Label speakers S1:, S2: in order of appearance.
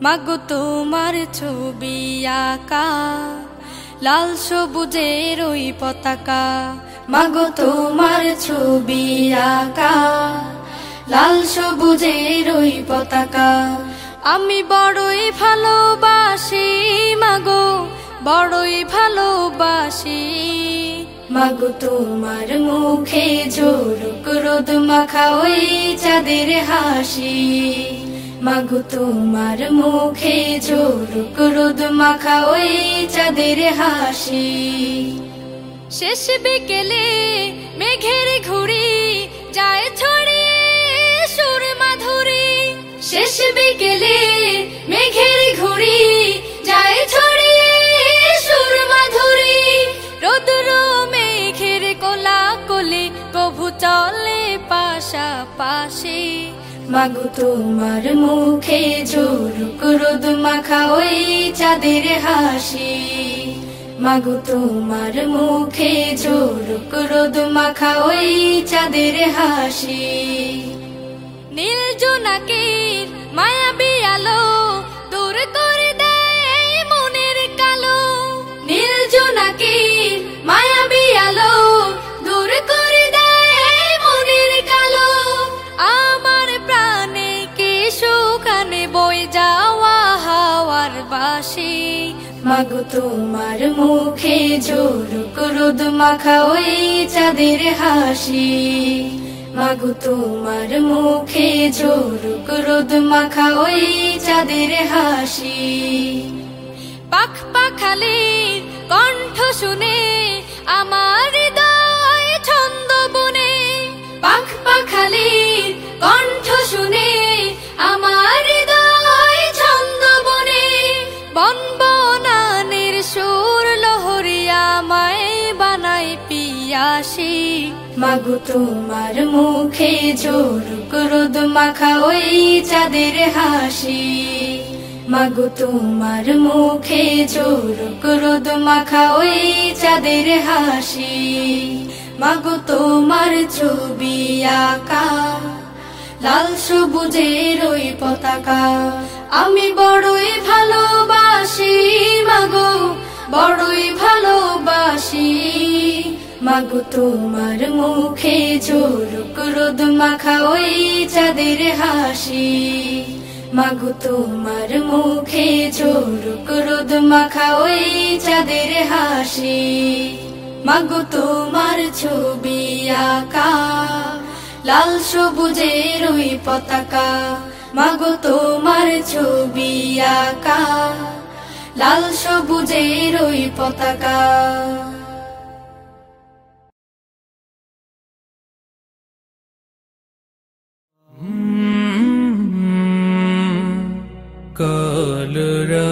S1: মাগো তোমার ছবি আঁকা, লাল সবুজের ওই পতাকা। মাগো তোমার ছবি আঁকা, লাল সবুজের ওই পতাকা। আমি বড়ই ভালোবাসি, মাগো, বড়ই ভালোবাসি। মাগো তোমার মুখে ঝোরক রোদ মাখা ওই চাঁদের হাসি। মাগো তোমার মুখে ঝোরক রোদ মাখা ওই চাঁদের হাসি। শেষ বিকেলে মেঘের ঘুড়ি যায় ছড়িয়ে সুর মাধুরী। শেষ বিকেলে মেঘের ঘুড়ি যায় ছড়িয়ে সুর মাধুরী। রোদুর মেঘের কোলা কোলে কভু চলে পাশাপাশি। মাগো তোমার মুখে ঝোরক রোদ মাখা ওই চাঁদের হাসি। মাগু তোমার মুখে ঝোরক রোদ মাখা ওই চাঁদের হাসি। নীল জোনাকির মায়াবী আলো বই যাওয়া হাওয়ার বাসি। মাগো তোমার মুখে ঝোরক রোদ মাখা ওই চাঁদের হাসি। মাগো তোমার মুখে ঝোরক রোদ মাখা ওই চাঁদের হাসি। পাখ পাখালির কণ্ঠ শুনে আমার পিয়াসি মাগো তোমার মুখে ঝোরক রোদ মাখা ওই চাঁদের হাসি। মাগো তোমার মুখে ঝোরক রোদ মাখা ওই চাঁদের হাসি। মাগো তোমার ছবি আঁকা, লাল সবুজের ওই পতাকা। আমি বড়ই ভালোবাসি মাগো, বড়ই ভালোবাসি। মাগো তোমার মুখে ঝোরক রোদ মাখা ওই চাঁদের হাসি। মাগো তোমার মুখে ঝোরক রোদ মাখা ওই চাঁদের হাসি। মাগো তোমার ছবি আঁকা, লাল সবুজের ওই পতাকা। মাগো তোমার ছবি আঁকা, লাল সবুজের ওই পতাকা।
S2: कालरा